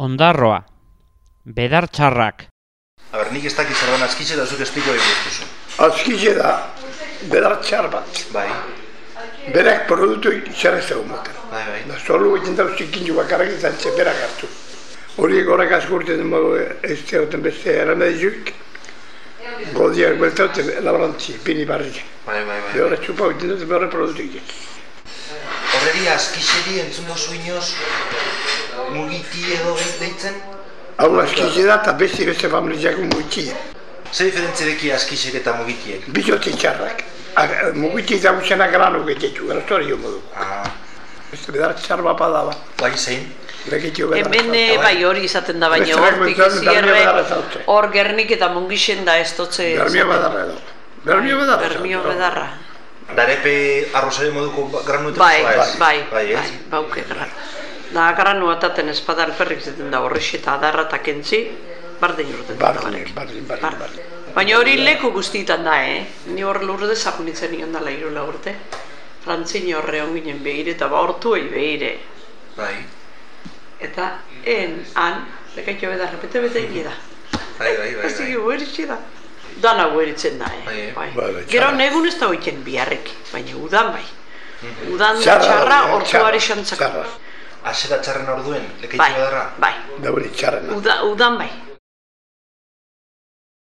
Ondarroa. Bedar txarrak. A ber, nik ez dakit zer den azkitxe da zuk espliko egin duztuzu. Azkize da, bedar txar bat. Bai, Berak produktu txar ez dago moten. bai, bai. Da solo egiten da zikindu bakarrak izan ze berak hartu. Horiek horrek asko urten modu ez zegoten beste erremedizuk. Godiak beltauten laborantzi, pini barrik. Bai, bai, bai. Behore txupa egiten dut behore produktu egiten. Horreri azkixeri entzun dozu inoz mugiti edo deitzen? Hau azkize da eta beste beste familiak mugitie. Zer diferentzia deki azkixek eta mugitiek? Bizoti txarrak. Mugitie da guzena granu gehiago, grastori jo modu. Ah, Beste bedar txar bat badaba. bai, zein? Hemen eh, txar. bai hori izaten da baina hortik izierre bermio hor gernik eta mungixen da ez dotze Bermio bedarra edo. Bermio bedarra. Bermio zautze. bedarra. Darepe arrozare moduko granu eta Bai, ez? bai, bai, bai, ez? bai, bauke gran. Da granu ataten espada alperrik zeten da horrexe eta adarra eta kentzi, bardin urten da Bardin, banek. bardin, bardin, Bardin. bardin. Baina hori leku guztietan da, eh? Ni hor lurde zapunitzen nion dela irula urte. Frantzini horre onginen behire eta baurtuei behire. Bai, Eta en, han, lekaitio bedarra, bete bete hile da. bai, bai, bai. Ez bai. dira gueritxe da. Dana gueritzen da, Bai, eh? eh? Bai. Bai, bai, Gero negun ez da hoiten biharrek, baina udan bai. Udan da Txarra txarra, da, ortuari txarra, xantzako. Asera txarren orduen, Bai, lekaitxe bedarra? bai. Da hori txarrena. Uda, udan bai.